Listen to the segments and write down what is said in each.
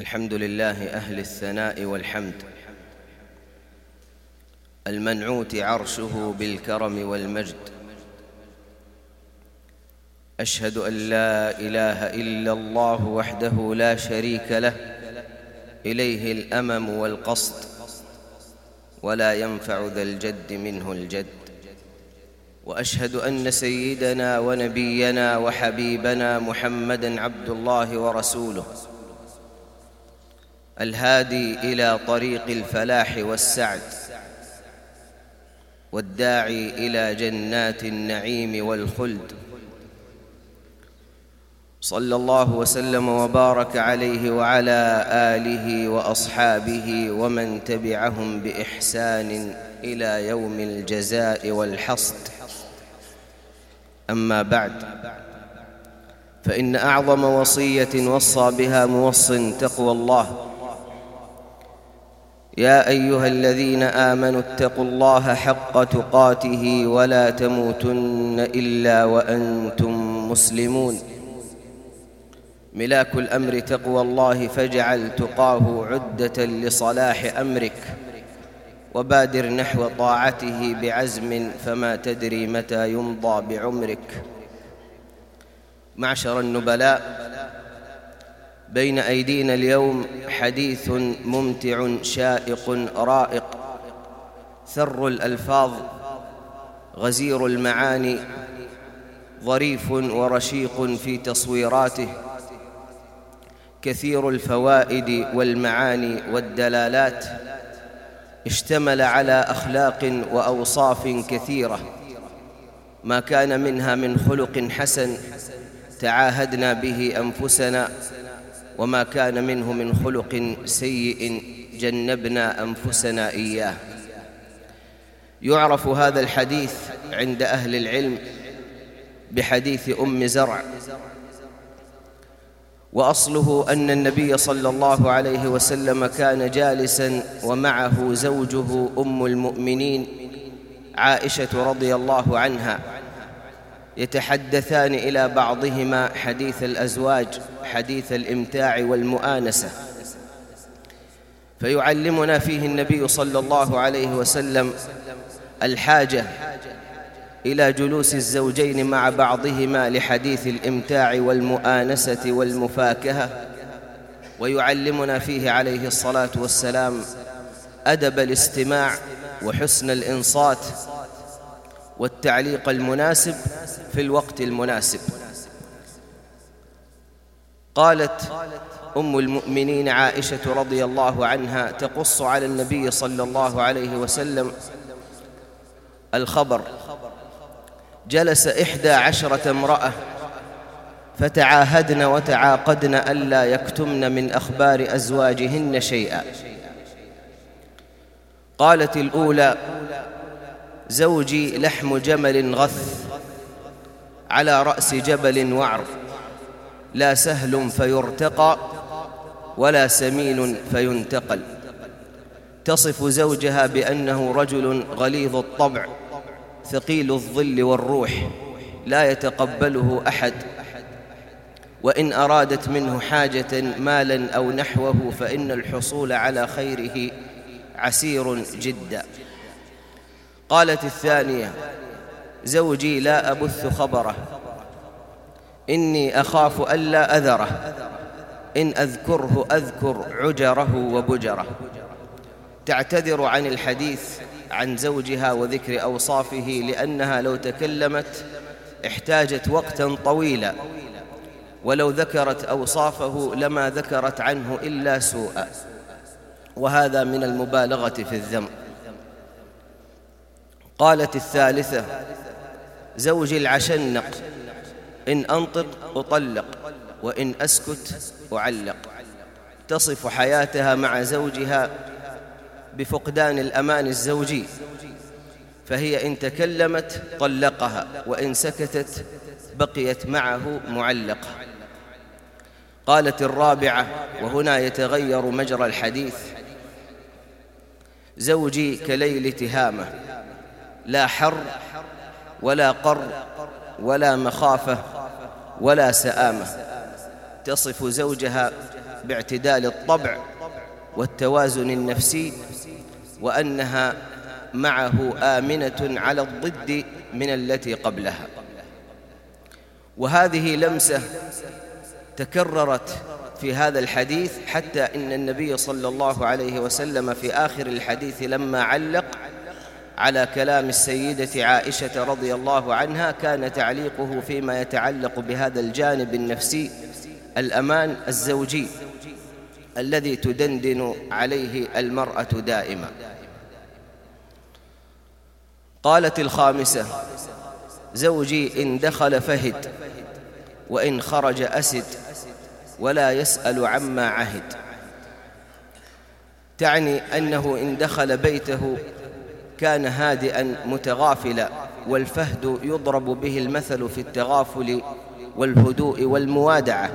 الحمد لله أهل الثناء والحمد. المنعوت عرشه بالكرم والمجد. أشهد أن لا إله إلا الله وحده لا شريك له. إليه الأمم والقصد. ولا ينفع ذا الجد منه الجد. وأشهد أن سيدنا ونبينا وحبيبنا محمدًا عبد الله ورسوله. الهادي إلى طريق الفلاح والسعد والداعي إلى جنات النعيم والخلد. صلى الله وسلم وبارك عليه وعلى آله وأصحابه ومن تبعهم بإحسان إلى يوم الجزاء والحصد. أما بعد فإن أعظم وصية وصى بها موص تقوى الله يا أيها الذين آمنوا اتقوا الله حق تقاته ولا تموتن إلا وأنتم مسلمون. ملاك الأمر تقوى الله فاجعل تقاه عدة لصلاح أمرك وبادر نحو طاعته بعزم فما تدري متى يمضى بعمرك. معشر النبلاء بين أيدينا اليوم حديث ممتع شائق رائق. ثر الألفاظ غزير المعاني ظريف ورشيق في تصويراته. كثير الفوائد والمعاني والدلالات. اشتمل على أخلاق وأوصاف كثيرة. ما كان منها من خلق حسن تعاهدنا به أنفسنا وما كان منه من خلق سيء جنبنا أنفسنا إياه. يعرف هذا الحديث عند أهل العلم بحديث أم زرع. وأصله أن النبي صلى الله عليه وسلم كان جالسا ومعه زوجه أم المؤمنين عائشة رضي الله عنها. يتحدثان إلى بعضهما حديث الأزواج حديث الإمتاع والمؤانسة. فيعلمنا فيه النبي صلى الله عليه وسلم الحاجة إلى جلوس الزوجين مع بعضهما لحديث الإمتاع والمؤانسة والمفاكهة. ويعلمنا فيه عليه الصلاة والسلام أدب الاستماع وحسن الإنصات والتعليق المناسب في الوقت المناسب. قالت أم المؤمنين عائشة رضي الله عنها تقص على النبي صلى الله عليه وسلم الخبر. جلس إحدى عشرة امرأة فتعاهدن وتعاقدن ألا يكتمن من أخبار أزواجهن شيئا. قالت الأولى زوجي لحم جمل غث. على رأس جبل وعر. لا سهل فيرتقى ولا سمين فينتقل. تصف زوجها بأنه رجل غليظ الطبع ثقيل الظل والروح لا يتقبله أحد. وإن أرادت منه حاجة مالا أو نحوه فإن الحصول على خيره عسير جدا. قالت الثانية زوجي لا أبث خبره. إني أخاف ألا أذره. إن أذكره أذكر عجره وبجره. تعتذر عن الحديث عن زوجها وذكر أوصافه لأنها لو تكلمت احتاجت وقتا طويلا. ولو ذكرت أوصافه لما ذكرت عنه إلا سوءا. وهذا من المبالغة في الذم. قالت الثالثة زوجي العشنق إن أنطق أطلق وإن أسكت أعلق. تصف حياتها مع زوجها بفقدان الأمان الزوجي فهي إن تكلمت طلقها وإن سكتت بقيت معه معلقة. قالت الرابعة وهنا يتغير مجرى الحديث زوجي كليل تهامة لا حر ولا قر ولا مخافة ولا سآمة. تصف زوجها باعتدال الطبع والتوازن النفسي وأنها معه آمنة على الضد من التي قبلها. وهذه لمسة تكررت في هذا الحديث حتى إن النبي صلى الله عليه وسلم في آخر الحديث لما علق على كلام السيدة عائشة رضي الله عنها كان تعليقه فيما يتعلق بهذا الجانب النفسي الأمان الزوجي الذي تدندن عليه المرأة دائما. قالت الخامسة زوجي إن دخل فهد وإن خرج أسد ولا يسأل عما عهد. تعني أنه إن دخل بيته كان هادئا متغافلا والفهد يضرب به المثل في التغافل والهدوء والموادعة.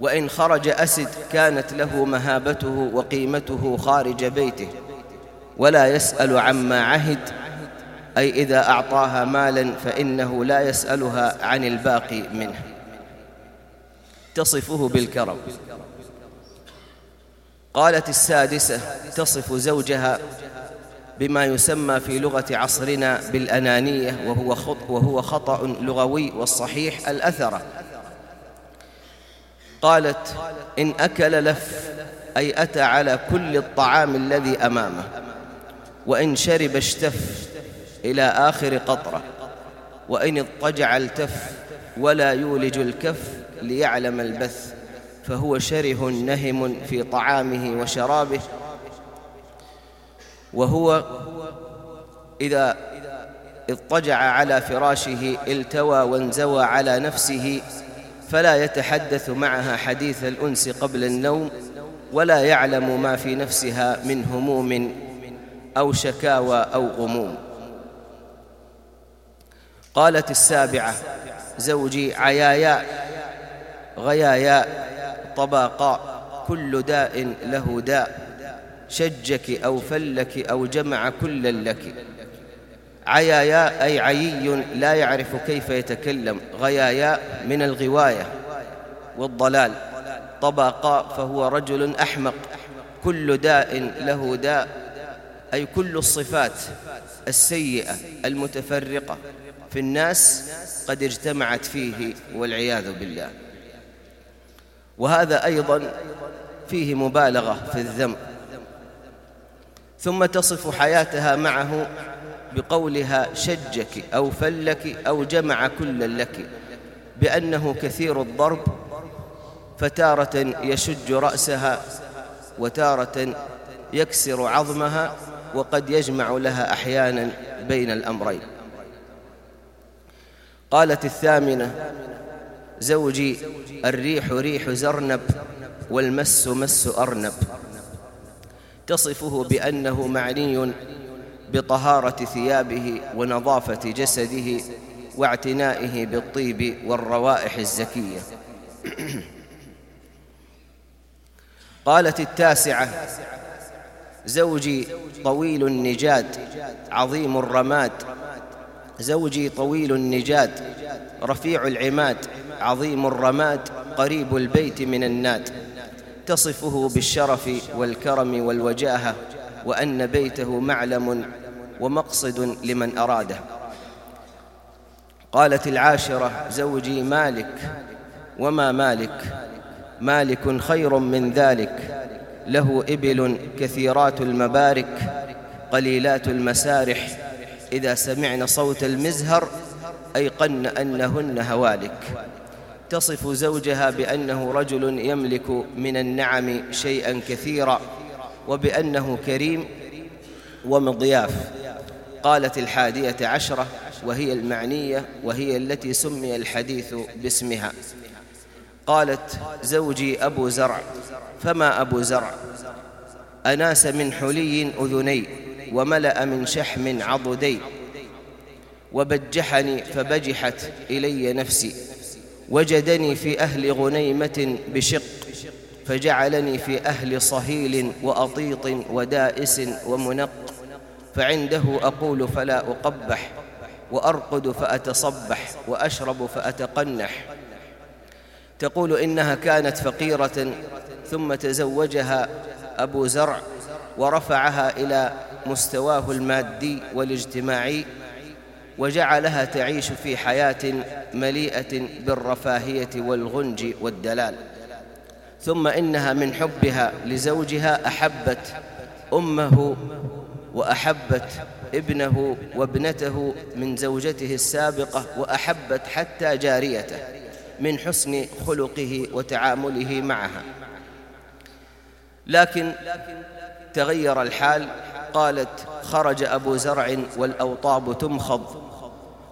وإن خرج أسد كانت له مهابته وقيمته خارج بيته. ولا يسأل عما عهد أي إذا أعطاها مالا فإنه لا يسألها عن الباقي منه. تصفه بالكرم. قالت السادسة تصف زوجها بما يسمى في لغة عصرنا بالأنانية وهو خطأ, وهو خطأ لغوي والصحيح الأثرة قالت إن أكل لف أي أتى على كل الطعام الذي أمامه وإن شرب اشتف إلى آخر قطرة وإن اضطجع التف ولا يولج الكف ليعلم البث فهو شره نهم في طعامه وشرابه وهو إذا اضطجع على فراشه التوى وانزوى على نفسه فلا يتحدث معها حديث الأنس قبل النوم ولا يعلم ما في نفسها من هموم أو شكاوى أو غموم. قالت السابعة زوجي عيايا غيايا طباقاء كل داء له داء. شجك أو فلك أو جمع كلا لك. عيايا أي عيي لا يعرف كيف يتكلم. غيايا من الغواية والضلال. طبقاء فهو رجل أحمق. كل داء له داء أي كل الصفات السيئة المتفرقة في الناس قد اجتمعت فيه والعياذ بالله. وهذا أيضا فيه مبالغة في الذنب ثم تصف حياتها معه بقولها شجك أو فلك أو جمع كل لك بأنه كثير الضرب فتارة يشج رأسها وتارة يكسر عظمها وقد يجمع لها أحيانا بين الأمرين. قالت الثامنة زوجي الريح ريح زرنب والمس مس أرنب. تصفه بأنه معني بطهارة ثيابه ونظافة جسده واعتنائه بالطيب والروائح الزكية. قالت التاسعة زوجي طويل النجاد عظيم الرماد. زوجي طويل النجاد رفيع العماد عظيم الرماد قريب البيت من الناد. تصفه بالشرف والكرم والوجاهة وأن بيته معلم ومقصد لمن أراده. قالت العاشرة زوجي مالك وما مالك؟ مالك خير من ذلك له إبل كثيرات المبارك قليلات المسارح إذا سمعن صوت المزهر أيقن أنهن هوالك. تصف زوجها بأنه رجل يملك من النعم شيئا كثيرا وبأنه كريم ومضياف. قالت الحادية عشرة وهي المعنية وهي التي سمي الحديث باسمها. قالت زوجي أبو زرع. فما أبو زرع؟ أناس من حلي أذني وملأ من شحم عضدي. وبجحني فبجحت إلي نفسي. وجدني في أهل غنيمة بشق فجعلني في أهل صهيل وأطيط ودائس ومنق فعنده أقول فلا أقبح وأرقد فأتصبح وأشرب فأتقنح. تقول إنها كانت فقيرة ثم تزوجها أبو زرع ورفعها إلى مستواه المادي والاجتماعي وجعلها تعيش في حياة مليئة بالرفاهية والغنج والدلال. ثم إنها من حبها لزوجها أحبت أمه وأحبت ابنه وابنته من زوجته السابقة وأحبت حتى جاريته من حسن خلقه وتعامله معها. لكن تغير الحال قالت خرج أبو زرع والأوطاب تمخض.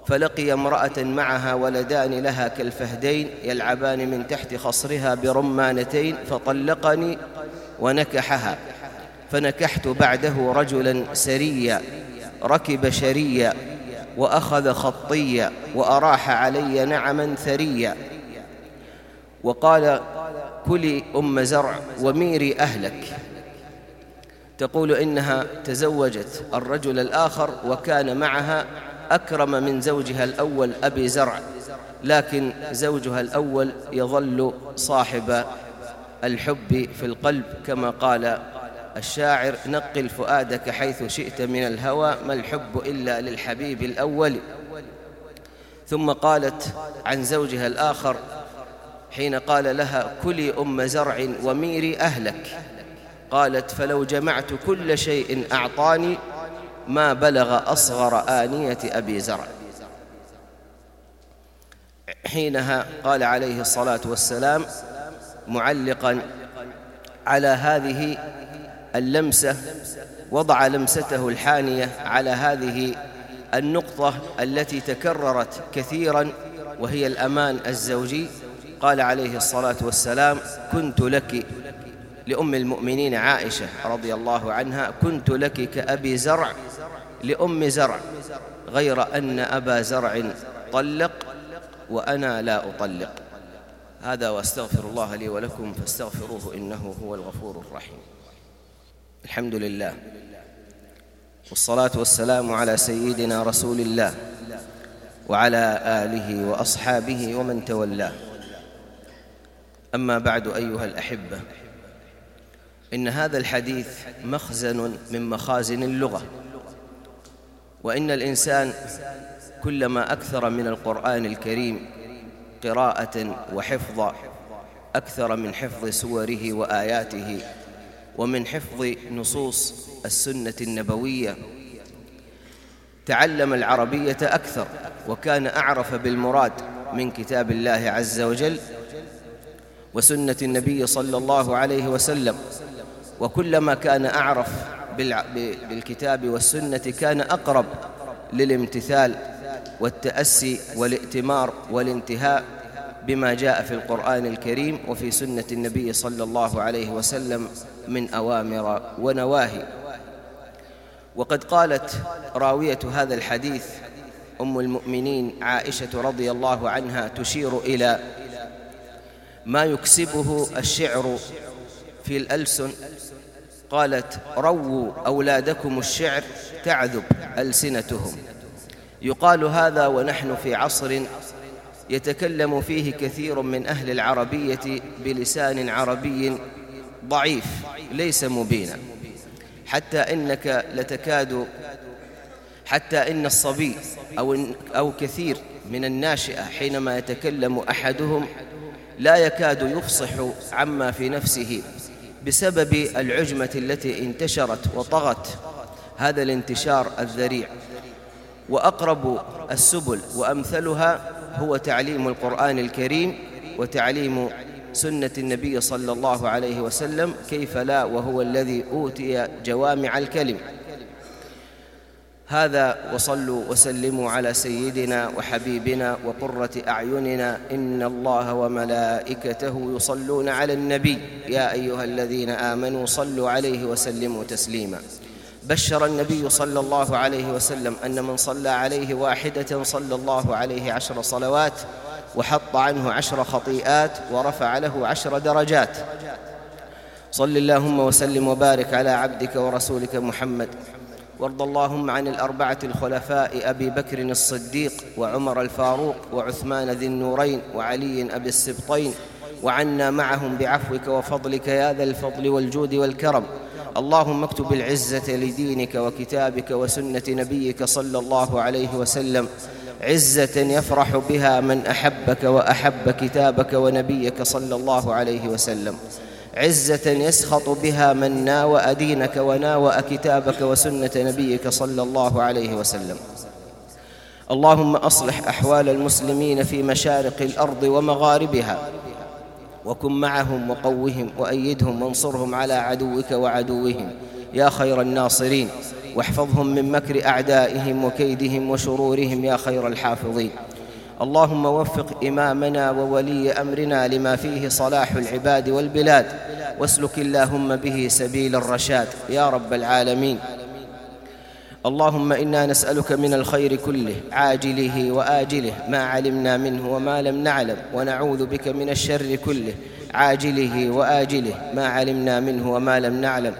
فلقي امرأة معها ولدان لها كالفهدين يلعبان من تحت خصرها برمانتين فطلقني ونكحها. فنكحت بعده رجلا سريا ركب شريا وأخذ خطيا وأراح علي نعما ثريا. وقال كلي أم زرع وميري أهلك. تقول إنها تزوجت الرجل الآخر وكان معها أكرم من زوجها الأول أبي زرع لكن زوجها الأول يظل صاحب الحب في القلب كما قال الشاعر نقل فؤادك حيث شئت من الهوى ما الحب إلا للحبيب الأول. ثم قالت عن زوجها الآخر حين قال لها كلي أم زرع وميري أهلك. قالت فلو جمعت كل شيء أعطاني ما بلغ أصغر آنية أبي زرع. حينها قال عليه الصلاة والسلام معلقا على هذه اللمسة وضع لمسته الحانية على هذه النقطة التي تكررت كثيرا وهي الأمان الزوجي. قال عليه الصلاة والسلام كنت لك لأم المؤمنين عائشة رضي الله عنها كنت لك كأبي زرع لأم زرع غير أن أبا زرع طلق وأنا لا أطلق. هذا وأستغفر الله لي ولكم فاستغفروه إنه هو الغفور الرحيم. الحمد لله والصلاة والسلام على سيدنا رسول الله وعلى آله وأصحابه ومن تولاه. أما بعد أيها الأحبة إن هذا الحديث مخزن من مخازن اللغة. وإن الإنسان كلما أكثر من القرآن الكريم قراءة وحفظا أكثر من حفظ سوره وآياته ومن حفظ نصوص السنة النبوية تعلم العربية أكثر وكان أعرف بالمراد من كتاب الله عز وجل وسنة النبي صلى الله عليه وسلم. وكلما كان أعرف بالكتاب والسنة كان أقرب للامتثال والتأسي والائتمار والانتهاء بما جاء في القرآن الكريم وفي سنة النبي صلى الله عليه وسلم من أوامر ونواهي. وقد قالت راوية هذا الحديث أم المؤمنين عائشة رضي الله عنها تشير إلى ما يكسبه الشعر في الألسن قالت رووا أولادكم الشعر تعذب ألسنتهم. يقال هذا ونحن في عصر يتكلم فيه كثير من أهل العربية بلسان عربي ضعيف ليس مبينا. حتى إنك لتكاد حتى إن الصبي أو, أو كثير من الناشئة حينما يتكلم أحدهم لا يكاد يفصح عما في نفسه. بسبب العجمة التي انتشرت وطغت. هذا الانتشار الذريع. وأقرب السبل وأمثلها هو تعليم القرآن الكريم وتعليم سنة النبي صلى الله عليه وسلم كيف لا وهو الذي أوتي جوامع الكلم. هذا وصلوا وسلموا على سيدنا وحبيبنا وقرة أعيننا إن الله وملائكته يصلون على النبي. يا أيها الذين آمنوا صلوا عليه وسلموا تسليما. بشر النبي صلى الله عليه وسلم أن من صلى عليه واحدة صلى الله عليه عشر صلوات وحط عنه عشر خطيئات ورفع له عشر درجات. صل اللهم وسلم وبارك على عبدك ورسولك محمد. وارض اللهم عن الأربعة الخلفاء أبي بكر الصديق وعمر الفاروق وعثمان ذي النورين وعلي أبي السبطين وعنا معهم بعفوك وفضلك يا ذا الفضل والجود والكرم. اللهم اكتب العزة لدينك وكتابك وسنة نبيك صلى الله عليه وسلم. عزة يفرح بها من أحبك وأحب كتابك ونبيك صلى الله عليه وسلم. عزة يسخط بها من ناوأ دينك وناوأ كتابك وسنة نبيك صلى الله عليه وسلم. اللهم أصلح أحوال المسلمين في مشارق الأرض ومغاربها وكن معهم وقوهم وأيدهم وانصرهم على عدوك وعدوهم يا خير الناصرين واحفظهم من مكر أعدائهم وكيدهم وشرورهم يا خير الحافظين. اللهم وفق إمامنا وولي أمرنا لما فيه صلاح العباد والبلاد واسلك اللهم به سبيل الرشاد يا رب العالمين. اللهم إنا نسألك من الخير كله عاجله وآجله ما علمنا منه وما لم نعلم ونعوذ بك من الشر كله عاجله وآجله ما علمنا منه وما لم نعلم.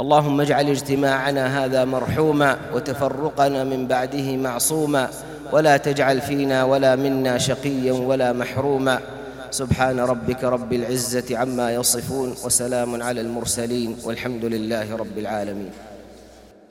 اللهم اجعل اجتماعنا هذا مرحوما وتفرقنا من بعده معصوما ولا تجعل فينا ولا منا شقيا ولا محروما. سبحان ربك رب العزة عما يصفون وسلام على المرسلين والحمد لله رب العالمين.